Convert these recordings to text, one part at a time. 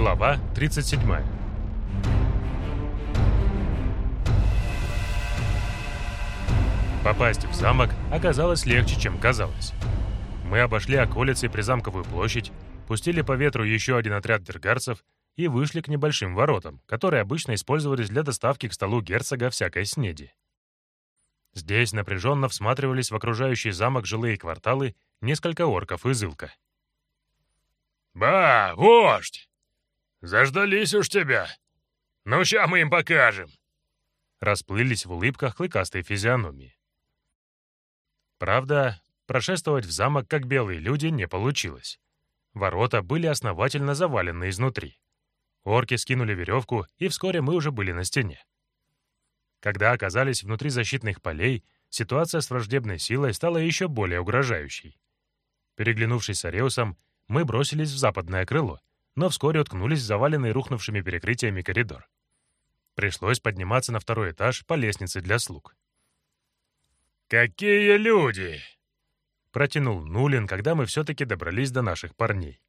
Глава 37 Попасть в замок оказалось легче, чем казалось. Мы обошли околицы и призамковую площадь, пустили по ветру еще один отряд дергарцев и вышли к небольшим воротам, которые обычно использовались для доставки к столу герцога всякой снеди. Здесь напряженно всматривались в окружающий замок жилые кварталы несколько орков из Илка. «Ба, вождь! Заждались уж тебя! Ну, ща мы им покажем!» Расплылись в улыбках клыкастой физиономии. Правда, прошествовать в замок, как белые люди, не получилось. Ворота были основательно завалены изнутри. Орки скинули веревку, и вскоре мы уже были на стене. Когда оказались внутри защитных полей, ситуация с враждебной силой стала еще более угрожающей. Переглянувшись с Ареусом, мы бросились в западное крыло, но вскоре уткнулись в заваленный рухнувшими перекрытиями коридор. Пришлось подниматься на второй этаж по лестнице для слуг. «Какие люди!» — протянул Нулин, когда мы все-таки добрались до наших парней.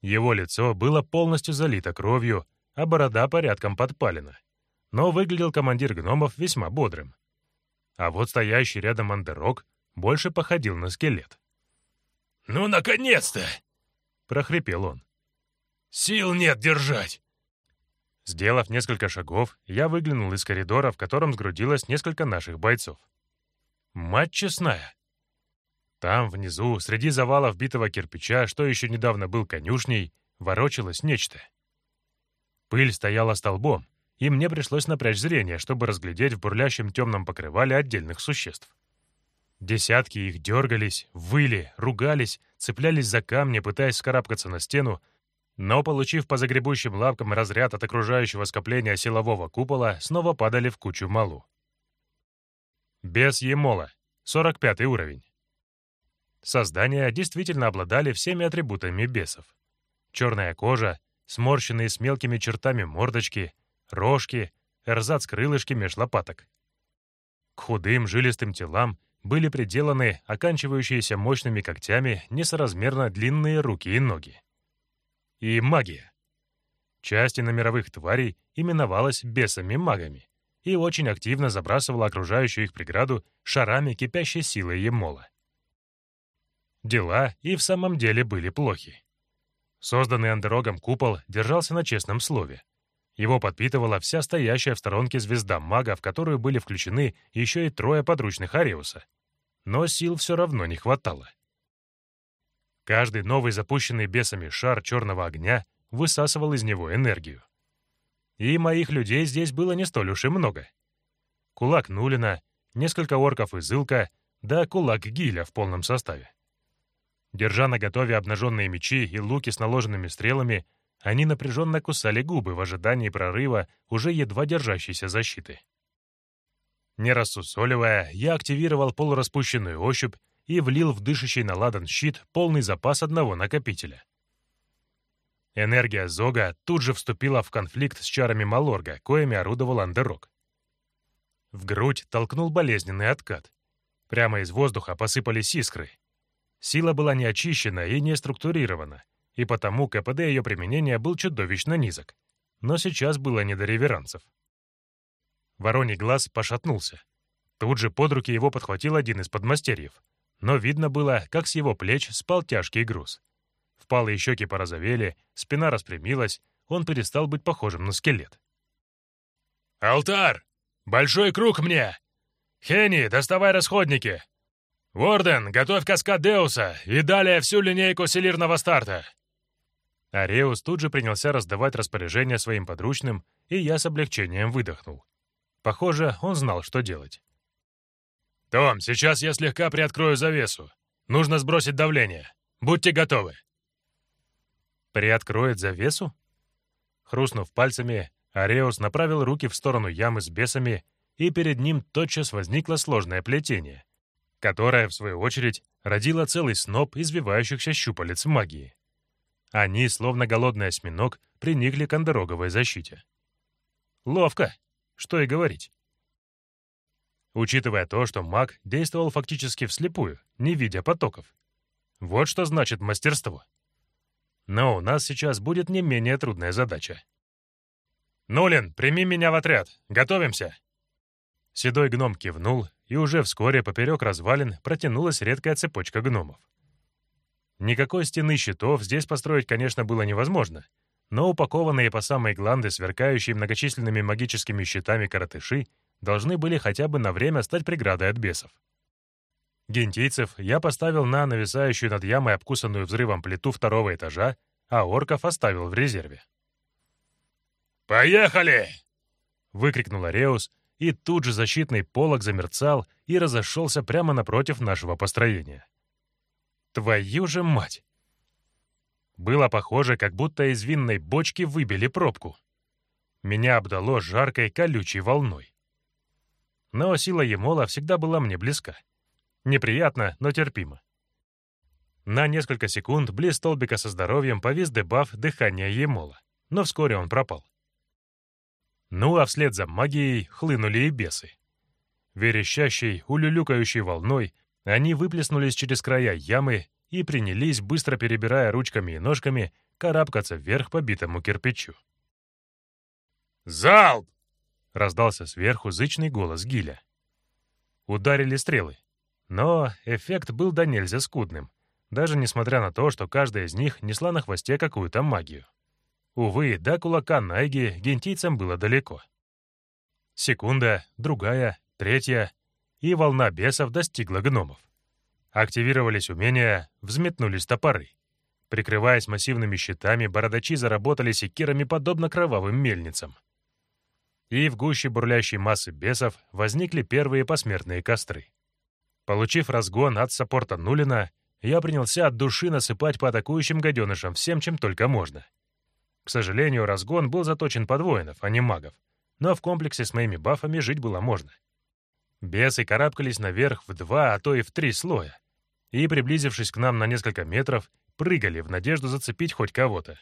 Его лицо было полностью залито кровью, а борода порядком подпалена. Но выглядел командир гномов весьма бодрым. А вот стоящий рядом Андерок больше походил на скелет. «Ну, наконец-то!» — прохрипел он. «Сил нет держать!» Сделав несколько шагов, я выглянул из коридора, в котором сгрудилось несколько наших бойцов. Мать честная! Там, внизу, среди завалов битого кирпича, что еще недавно был конюшней, ворочалось нечто. Пыль стояла столбом, и мне пришлось напрячь зрение, чтобы разглядеть в бурлящем темном покрывале отдельных существ. Десятки их дергались, выли, ругались, цеплялись за камни, пытаясь скарабкаться на стену, но, получив по загребущим лапкам разряд от окружающего скопления силового купола, снова падали в кучу малу. Бес Емола, 45 уровень. Создания действительно обладали всеми атрибутами бесов. Черная кожа, сморщенные с мелкими чертами мордочки, рожки, эрзац-крылышки меж лопаток. К худым жилистым телам были приделаны оканчивающиеся мощными когтями несоразмерно длинные руки и ноги. И магия. Часть мировых тварей именовалась бесами-магами и очень активно забрасывала окружающую их преграду шарами кипящей силы Емола. Дела и в самом деле были плохи. Созданный андерогом купол держался на честном слове. Его подпитывала вся стоящая в сторонке звезда мага, в которую были включены еще и трое подручных Ариуса. Но сил все равно не хватало. Каждый новый запущенный бесами шар черного огня высасывал из него энергию. И моих людей здесь было не столь уж и много. Кулак Нулина, несколько орков из Илка, да кулак Гиля в полном составе. Держа на готове обнаженные мечи и луки с наложенными стрелами, они напряженно кусали губы в ожидании прорыва уже едва держащейся защиты. Не рассусоливая, я активировал полураспущенную ощупь и влил в дышащий на ладан щит полный запас одного накопителя. Энергия Зога тут же вступила в конфликт с чарами Малорга, коими орудовал Андерок. В грудь толкнул болезненный откат. Прямо из воздуха посыпались искры, Сила была не очищена и не структурирована, и потому КПД ее применения был чудовищно низок. Но сейчас было не до реверансов. Вороний глаз пошатнулся. Тут же под руки его подхватил один из подмастерьев. Но видно было, как с его плеч спал тяжкий груз. Впалые щеки порозовели, спина распрямилась, он перестал быть похожим на скелет. «Алтар! Большой круг мне! Хенни, доставай расходники!» «Ворден, готовь каскад Деуса и далее всю линейку селирного старта!» Ареус тут же принялся раздавать распоряжения своим подручным, и я с облегчением выдохнул. Похоже, он знал, что делать. «Том, сейчас я слегка приоткрою завесу. Нужно сбросить давление. Будьте готовы!» «Приоткроет завесу?» Хрустнув пальцами, Ареус направил руки в сторону ямы с бесами, и перед ним тотчас возникло сложное плетение, которая, в свою очередь, родила целый сноп извивающихся щупалец магии. Они, словно голодный осьминог, приникли к андероговой защите. Ловко, что и говорить. Учитывая то, что маг действовал фактически вслепую, не видя потоков. Вот что значит мастерство. Но у нас сейчас будет не менее трудная задача. «Нулин, прими меня в отряд! Готовимся!» Седой гном кивнул, и уже вскоре поперек развалин протянулась редкая цепочка гномов. Никакой стены щитов здесь построить, конечно, было невозможно, но упакованные по самой гланды, сверкающие многочисленными магическими щитами коротыши, должны были хотя бы на время стать преградой от бесов. Гентийцев я поставил на нависающую над ямой обкусанную взрывом плиту второго этажа, а орков оставил в резерве. «Поехали!» — выкрикнул Ареус, и тут же защитный полог замерцал и разошелся прямо напротив нашего построения. Твою же мать! Было похоже, как будто из винной бочки выбили пробку. Меня обдало жаркой колючей волной. Но сила Емола всегда была мне близка. Неприятно, но терпимо. На несколько секунд близ столбика со здоровьем повис дебаф дыхания Емола, но вскоре он пропал. Ну а вслед за магией хлынули и бесы. Верещащей, улюлюкающей волной они выплеснулись через края ямы и принялись, быстро перебирая ручками и ножками, карабкаться вверх по битому кирпичу. «Залп!» — раздался сверху зычный голос Гиля. Ударили стрелы. Но эффект был до нельзя скудным, даже несмотря на то, что каждая из них несла на хвосте какую-то магию. Увы, до кулака Найги гентийцам было далеко. Секунда, другая, третья, и волна бесов достигла гномов. Активировались умения, взметнулись топоры. Прикрываясь массивными щитами, бородачи заработали секирами подобно кровавым мельницам. И в гуще бурлящей массы бесов возникли первые посмертные костры. Получив разгон от саппорта Нулина, я принялся от души насыпать по атакующим гаденышам всем, чем только можно — к сожалению, разгон был заточен под воинов, а не магов, но в комплексе с моими бафами жить было можно. Бесы карабкались наверх в два, а то и в три слоя, и, приблизившись к нам на несколько метров, прыгали в надежду зацепить хоть кого-то.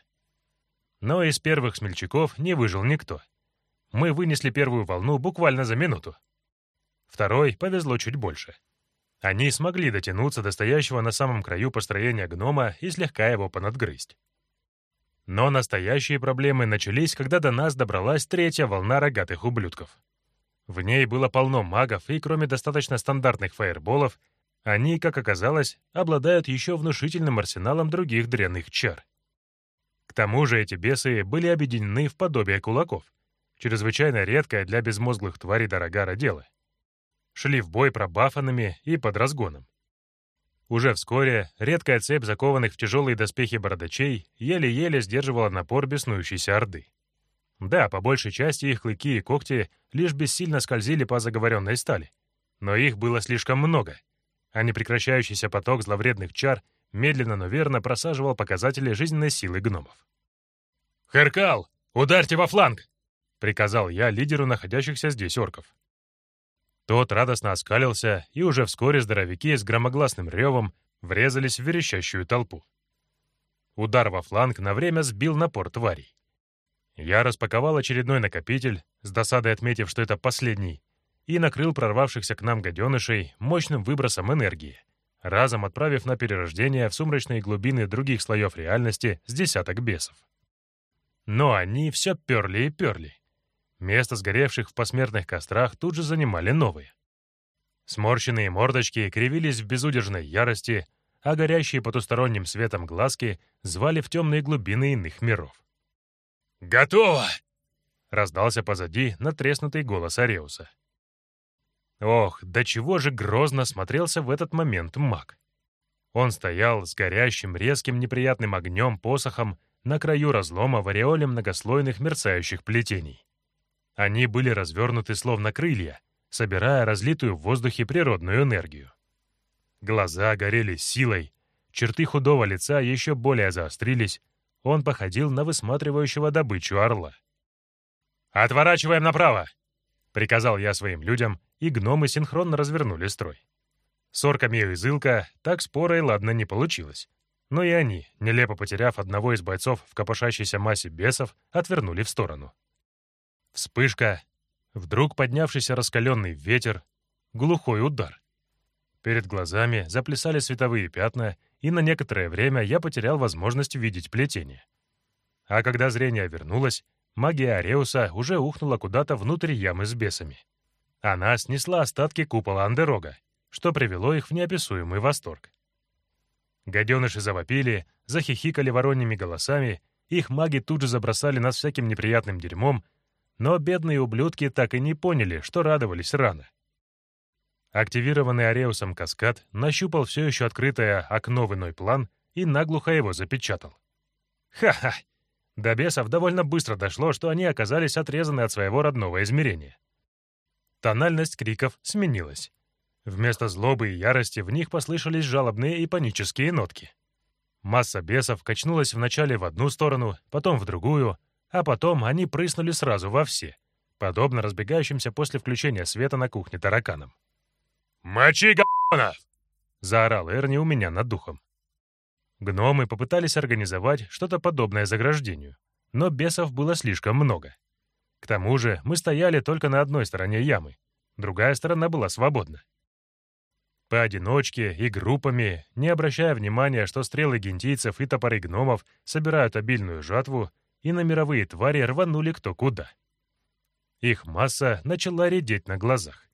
Но из первых смельчаков не выжил никто. Мы вынесли первую волну буквально за минуту. Второй повезло чуть больше. Они смогли дотянуться до стоящего на самом краю построения гнома и слегка его понадгрызть. Но настоящие проблемы начались, когда до нас добралась третья волна рогатых ублюдков. В ней было полно магов, и кроме достаточно стандартных фаерболов, они, как оказалось, обладают еще внушительным арсеналом других дрянных чар. К тому же эти бесы были объединены в подобие кулаков, чрезвычайно редкое для безмозглых тварей дорогара дело. Шли в бой пробафанными и под разгоном. Уже вскоре редкая цепь закованных в тяжелые доспехи бородачей еле-еле сдерживала напор беснующейся орды. Да, по большей части их клыки и когти лишь бессильно скользили по заговоренной стали. Но их было слишком много, а непрекращающийся поток зловредных чар медленно, но верно просаживал показатели жизненной силы гномов. «Херкал, ударьте во фланг!» — приказал я лидеру находящихся здесь орков. Тот радостно оскалился, и уже вскоре здоровяки с громогласным ревом врезались в верещащую толпу. Удар во фланг на время сбил напор тварей. Я распаковал очередной накопитель, с досадой отметив, что это последний, и накрыл прорвавшихся к нам гаденышей мощным выбросом энергии, разом отправив на перерождение в сумрачные глубины других слоев реальности с десяток бесов. Но они все перли и перли, Место сгоревших в посмертных кострах тут же занимали новые. Сморщенные мордочки кривились в безудержной ярости, а горящие потусторонним светом глазки звали в темные глубины иных миров. «Готово!» — раздался позади натреснутый голос Ареуса. Ох, до чего же грозно смотрелся в этот момент маг. Он стоял с горящим, резким, неприятным огнем посохом на краю разлома в ореоле многослойных мерцающих плетений. Они были развернуты словно крылья, собирая разлитую в воздухе природную энергию. Глаза горели силой, черты худого лица еще более заострились, он походил на высматривающего добычу орла. «Отворачиваем направо!» — приказал я своим людям, и гномы синхронно развернули строй. С орками и Зылка так споро и ладно не получилось. Но и они, нелепо потеряв одного из бойцов в копошащейся массе бесов, отвернули в сторону. Вспышка, вдруг поднявшийся раскаленный ветер, глухой удар. Перед глазами заплясали световые пятна, и на некоторое время я потерял возможность видеть плетение. А когда зрение вернулось, магия Ареуса уже ухнула куда-то внутрь ямы с бесами. Она снесла остатки купола Андерога, что привело их в неописуемый восторг. Гаденыши завопили, захихикали вороньими голосами, их маги тут же забросали нас всяким неприятным дерьмом, но бедные ублюдки так и не поняли, что радовались рано. Активированный Ареусом каскад нащупал все еще открытое окно в иной план и наглухо его запечатал. Ха-ха! До бесов довольно быстро дошло, что они оказались отрезаны от своего родного измерения. Тональность криков сменилась. Вместо злобы и ярости в них послышались жалобные и панические нотки. Масса бесов качнулась вначале в одну сторону, потом в другую, а потом они прыснули сразу во все, подобно разбегающимся после включения света на кухне тараканам. «Мочи, г***нов!» — заорал Эрни у меня над духом. Гномы попытались организовать что-то подобное заграждению, но бесов было слишком много. К тому же мы стояли только на одной стороне ямы, другая сторона была свободна. Поодиночке и группами, не обращая внимания, что стрелы гентийцев и топоры гномов собирают обильную жатву, и на мировые твари рванули кто куда. Их масса начала редеть на глазах.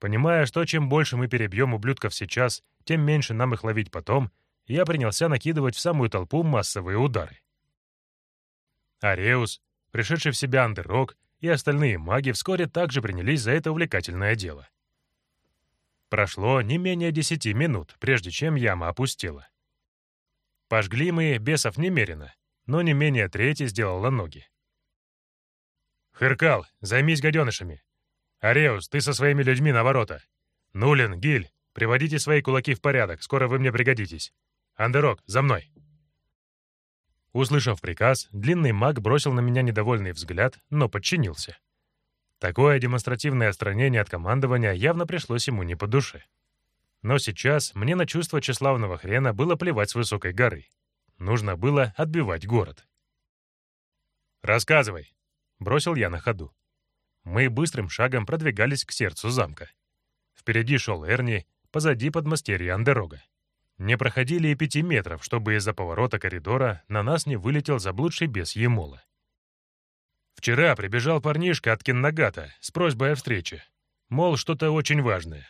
Понимая, что чем больше мы перебьем ублюдков сейчас, тем меньше нам их ловить потом, я принялся накидывать в самую толпу массовые удары. Ареус, пришедший в себя Андеррок и остальные маги вскоре также принялись за это увлекательное дело. Прошло не менее десяти минут, прежде чем яма опустела. Пожгли мы бесов немерено, но не менее трети сделала ноги. «Хыркал, займись гаденышами. Ареус, ты со своими людьми на ворота. Нулин, Гиль, приводите свои кулаки в порядок, скоро вы мне пригодитесь. Андерок, за мной!» Услышав приказ, длинный маг бросил на меня недовольный взгляд, но подчинился. Такое демонстративное отстранение от командования явно пришлось ему не по душе. Но сейчас мне на чувство тщеславного хрена было плевать с высокой горы. Нужно было отбивать город. «Рассказывай», — бросил я на ходу. Мы быстрым шагом продвигались к сердцу замка. Впереди шел Эрни, позади подмастерья Андерога. Не проходили и пяти метров, чтобы из-за поворота коридора на нас не вылетел заблудший бес Емола. Вчера прибежал парнишка от Кеннагата с просьбой о встрече. Мол, что-то очень важное.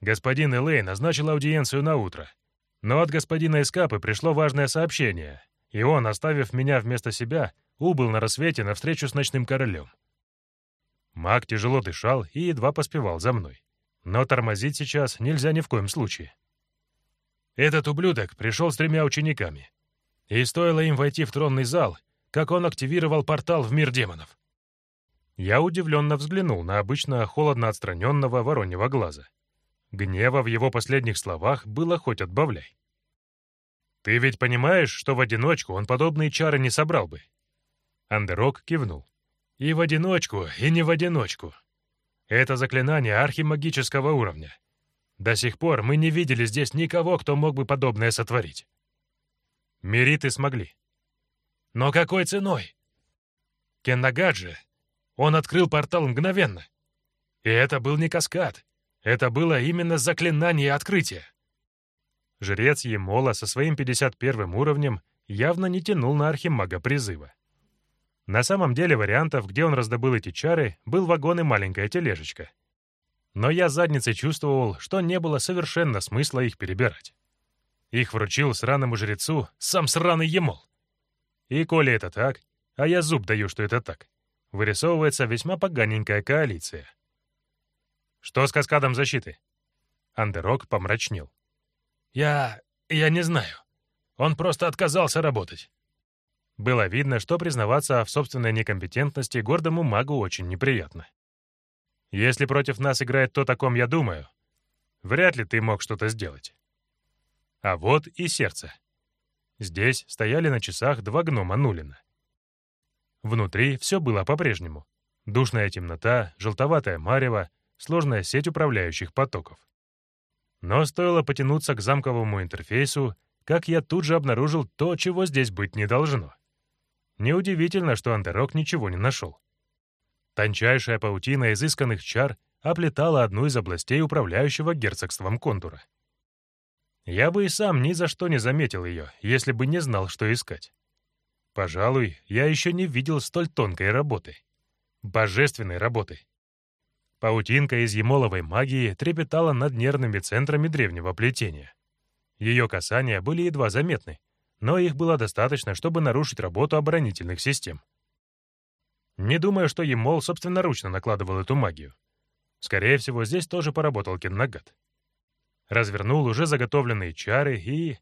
Господин Элей назначил аудиенцию на утро. Но от господина Эскапы пришло важное сообщение, и он, оставив меня вместо себя, убыл на рассвете на встречу с ночным королем. Маг тяжело дышал и едва поспевал за мной. Но тормозить сейчас нельзя ни в коем случае. Этот ублюдок пришел с тремя учениками. И стоило им войти в тронный зал, как он активировал портал в мир демонов. Я удивленно взглянул на обычно холодно отстраненного вороньего глаза. Гнева в его последних словах было хоть отбавляй. «Ты ведь понимаешь, что в одиночку он подобные чары не собрал бы?» Андерок кивнул. «И в одиночку, и не в одиночку. Это заклинание архимагического уровня. До сих пор мы не видели здесь никого, кто мог бы подобное сотворить. Мериты смогли. Но какой ценой? Кеннагаджи, он открыл портал мгновенно. И это был не каскад. Это было именно заклинание открытия. Жрец Емола со своим 51 уровнем явно не тянул на архимага призыва. На самом деле вариантов, где он раздобыл эти чары, был вагон и маленькая тележечка. Но я задницей чувствовал, что не было совершенно смысла их перебирать. Их вручил сраному жрецу сам сраный Емол. И коли это так, а я зуб даю, что это так, вырисовывается весьма поганенькая коалиция. Что с каскадом защиты? Андерок помрачнел. Я... я не знаю. Он просто отказался работать. Было видно, что признаваться в собственной некомпетентности гордому магу очень неприятно. Если против нас играет то, о ком я думаю, вряд ли ты мог что-то сделать. А вот и сердце. Здесь стояли на часах два гнома Нулина. Внутри все было по-прежнему. Душная темнота, желтоватая марево, сложная сеть управляющих потоков. Но стоило потянуться к замковому интерфейсу, как я тут же обнаружил то, чего здесь быть не должно. Неудивительно, что Андерок ничего не нашел. Тончайшая паутина изысканных чар оплетала одну из областей управляющего герцогством контура. Я бы и сам ни за что не заметил ее, если бы не знал, что искать. Пожалуй, я еще не видел столь тонкой работы. Божественной работы. Паутинка из емоловой магии трепетала над нервными центрами древнего плетения. Ее касания были едва заметны, но их было достаточно, чтобы нарушить работу оборонительных систем. Не думаю, что Емол собственноручно накладывал эту магию. Скорее всего, здесь тоже поработал Кеннагат. Развернул уже заготовленные чары и...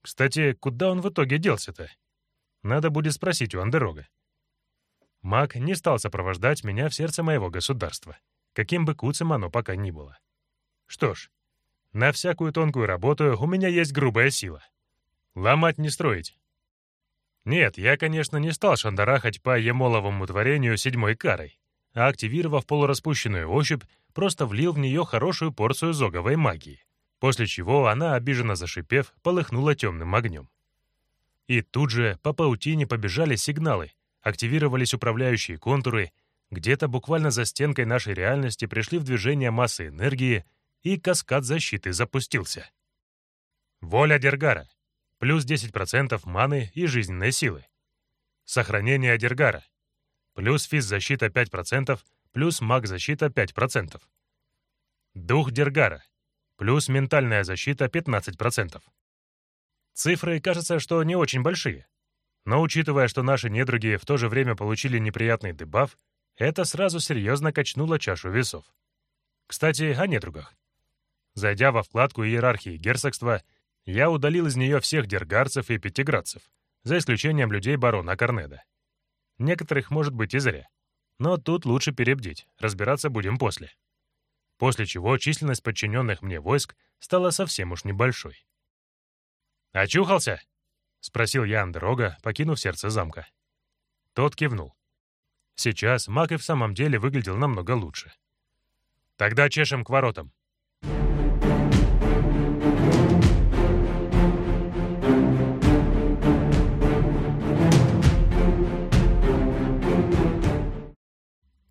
Кстати, куда он в итоге делся-то? Надо будет спросить у Андерога. Маг не стал сопровождать меня в сердце моего государства, каким бы куцем оно пока ни было. Что ж, на всякую тонкую работу у меня есть грубая сила. Ломать не строить. Нет, я, конечно, не стал шандарахать по емоловому творению седьмой карой, а активировав полураспущенную ощупь, просто влил в нее хорошую порцию зоговой магии, после чего она, обиженно зашипев, полыхнула темным огнем. И тут же по паутине побежали сигналы, активировались управляющие контуры, где-то буквально за стенкой нашей реальности пришли в движение массы энергии, и каскад защиты запустился. Воля Дергара. Плюс 10% маны и жизненной силы. Сохранение Дергара. Плюс физзащита 5%, плюс маг-защита 5%. Дух Дергара. Плюс ментальная защита 15%. Цифры, кажется, что не очень большие. Но учитывая, что наши недруги в то же время получили неприятный дебаф, это сразу серьезно качнуло чашу весов. Кстати, о недругах. Зайдя во вкладку иерархии герцогства, я удалил из нее всех дергарцев и пятиградцев, за исключением людей барона Корнеда. Некоторых, может быть, и зря. Но тут лучше перебдеть, разбираться будем после. После чего численность подчиненных мне войск стала совсем уж небольшой. «Очухался?» — спросил я Андерога, покинув сердце замка. Тот кивнул. Сейчас маг и в самом деле выглядел намного лучше. «Тогда чешем к воротам».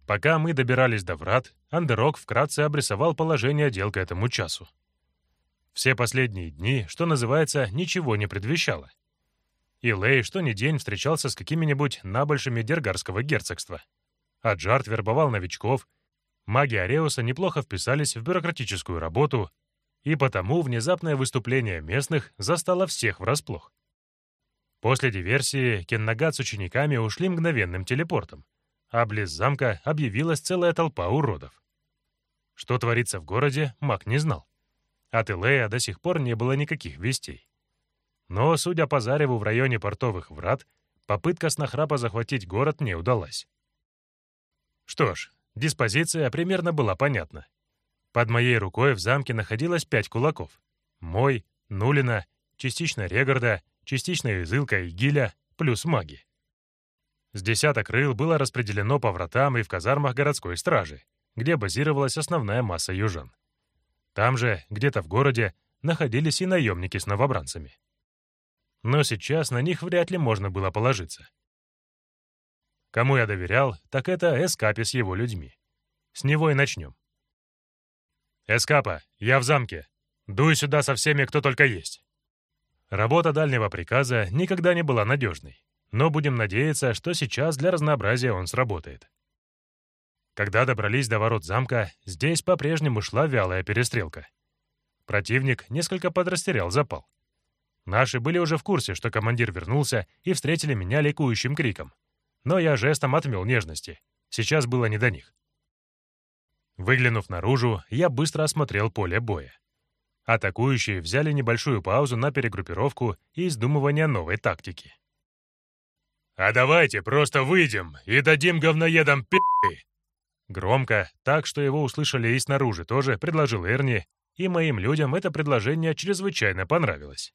Пока мы добирались до врат, Андерок вкратце обрисовал положение дел к этому часу. Все последние дни, что называется, ничего не предвещало. И Лей что ни день встречался с какими-нибудь набольшими Дергарского герцогства. А Джарт вербовал новичков, маги Ареуса неплохо вписались в бюрократическую работу, и потому внезапное выступление местных застало всех врасплох. После диверсии Кеннагат с учениками ушли мгновенным телепортом, а близ замка объявилась целая толпа уродов. Что творится в городе, маг не знал. От Илея до сих пор не было никаких вестей. Но, судя по зареву в районе портовых врат, попытка снохрапа захватить город не удалась. Что ж, диспозиция примерно была понятна. Под моей рукой в замке находилось пять кулаков. Мой, Нулина, частично Регарда, частично Изылка и Гиля, плюс маги. С десяток рыл было распределено по вратам и в казармах городской стражи, где базировалась основная масса южан. Там же, где-то в городе, находились и наемники с новобранцами. Но сейчас на них вряд ли можно было положиться. Кому я доверял, так это Эскапи с его людьми. С него и начнем. «Эскапа, я в замке. Дуй сюда со всеми, кто только есть». Работа дальнего приказа никогда не была надежной но будем надеяться, что сейчас для разнообразия он сработает. Когда добрались до ворот замка, здесь по-прежнему шла вялая перестрелка. Противник несколько подрастерял запал. Наши были уже в курсе, что командир вернулся, и встретили меня ликующим криком. Но я жестом отмел нежности. Сейчас было не до них. Выглянув наружу, я быстро осмотрел поле боя. Атакующие взяли небольшую паузу на перегруппировку и издумывание новой тактики. «А давайте просто выйдем и дадим говноедам пи***!» Громко, так что его услышали и снаружи тоже, предложил Эрни, и моим людям это предложение чрезвычайно понравилось.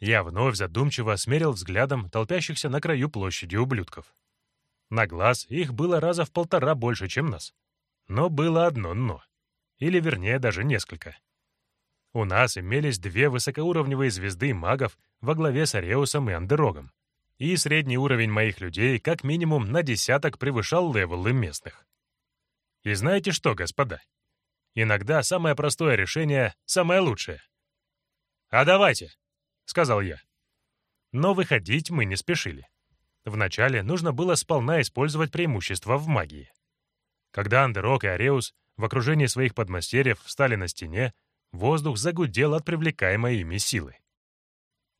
Я вновь задумчиво смерил взглядом толпящихся на краю площади ублюдков. На глаз их было раза в полтора больше, чем нас. Но было одно «но». Или, вернее, даже несколько. У нас имелись две высокоуровневые звезды магов во главе с Ареусом и Андерогом и средний уровень моих людей как минимум на десяток превышал левелы местных. И знаете что, господа? Иногда самое простое решение — самое лучшее. «А давайте», — сказал я. Но выходить мы не спешили. Вначале нужно было сполна использовать преимущество в магии. Когда Андерок и Ареус в окружении своих подмастерьев встали на стене, воздух загудел от привлекаемой ими силы.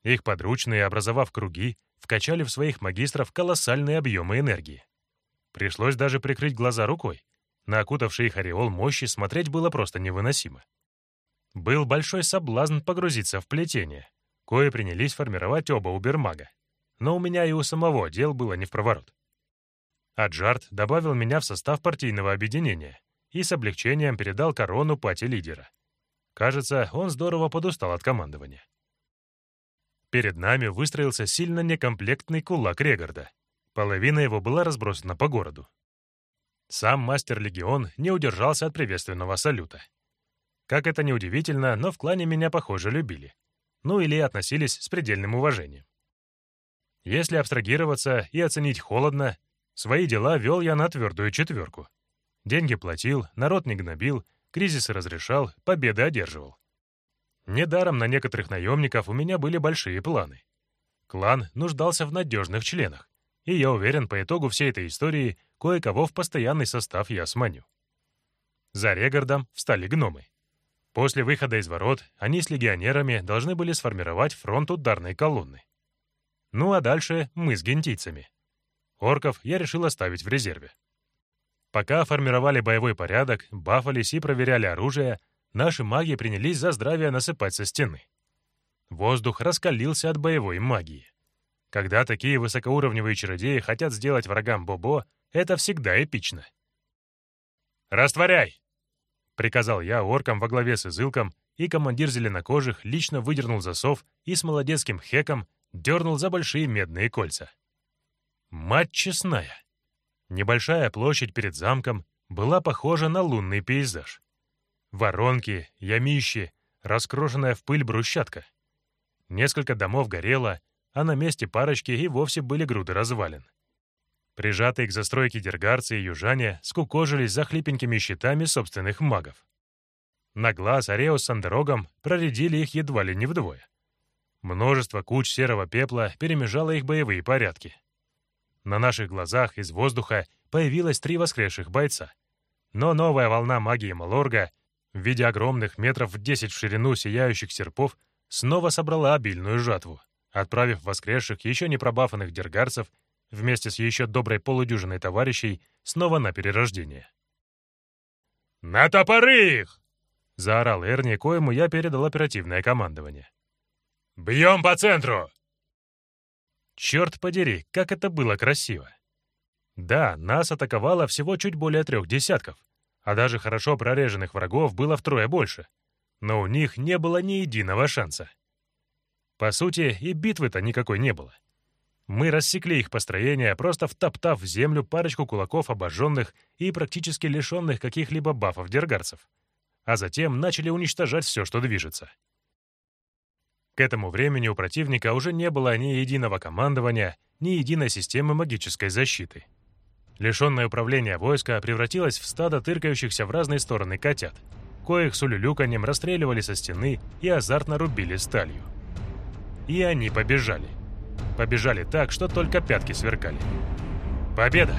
Их подручные, образовав круги, вкачали в своих магистров колоссальные объемы энергии. Пришлось даже прикрыть глаза рукой. На окутавший их ореол мощи смотреть было просто невыносимо. Был большой соблазн погрузиться в плетение, кое принялись формировать оба убермага. Но у меня и у самого дел было не в проворот. Аджарт добавил меня в состав партийного объединения и с облегчением передал корону пати лидера. Кажется, он здорово подустал от командования. Перед нами выстроился сильно некомплектный кулак Регарда. Половина его была разбросана по городу. Сам мастер-легион не удержался от приветственного салюта. Как это ни удивительно, но в клане меня, похоже, любили. Ну или относились с предельным уважением. Если абстрагироваться и оценить холодно, свои дела вел я на твердую четверку. Деньги платил, народ не гнобил, кризисы разрешал, победы одерживал. Недаром на некоторых наемников у меня были большие планы. Клан нуждался в надежных членах, и я уверен, по итогу всей этой истории кое-кого в постоянный состав я сманю. За Регардом встали гномы. После выхода из ворот они с легионерами должны были сформировать фронт ударной колонны. Ну а дальше мы с гентийцами. Орков я решил оставить в резерве. Пока формировали боевой порядок, бафались и проверяли оружие, наши маги принялись за здравие насыпать со стены. Воздух раскалился от боевой магии. Когда такие высокоуровневые чародеи хотят сделать врагам Бобо, это всегда эпично. «Растворяй!» — приказал я оркам во главе с Изылком, и командир зеленокожих лично выдернул засов и с молодецким хеком дернул за большие медные кольца. Мать честная! Небольшая площадь перед замком была похожа на лунный пейзаж. Воронки, ямищи, раскрошенная в пыль брусчатка. Несколько домов горело, а на месте парочки и вовсе были груды развалин. Прижатые к застройке дергарцы и южане скукожились за хлипенькими щитами собственных магов. На глаз Ареус с Андерогом проредили их едва ли не вдвое. Множество куч серого пепла перемежало их боевые порядки. На наших глазах из воздуха появилось три воскресших бойца. Но новая волна магии Малорга в виде огромных метров в десять в ширину сияющих серпов, снова собрала обильную жатву, отправив воскресших еще не пробафанных дергарцев вместе с еще доброй полудюжиной товарищей снова на перерождение. «На топоры их!» — заорал Эрни, коему я передал оперативное командование. «Бьем по центру!» Черт подери, как это было красиво! Да, нас атаковало всего чуть более трех десятков, а даже хорошо прореженных врагов было втрое больше. Но у них не было ни единого шанса. По сути, и битвы-то никакой не было. Мы рассекли их построение, просто втоптав в землю парочку кулаков обожженных и практически лишенных каких-либо бафов дергарцев. А затем начали уничтожать все, что движется. К этому времени у противника уже не было ни единого командования, ни единой системы магической защиты. Лишенное управления войска превратилось в стадо тыркающихся в разные стороны котят, коих с улюлюканьем расстреливали со стены и азартно рубили сталью. И они побежали. Побежали так, что только пятки сверкали. Победа!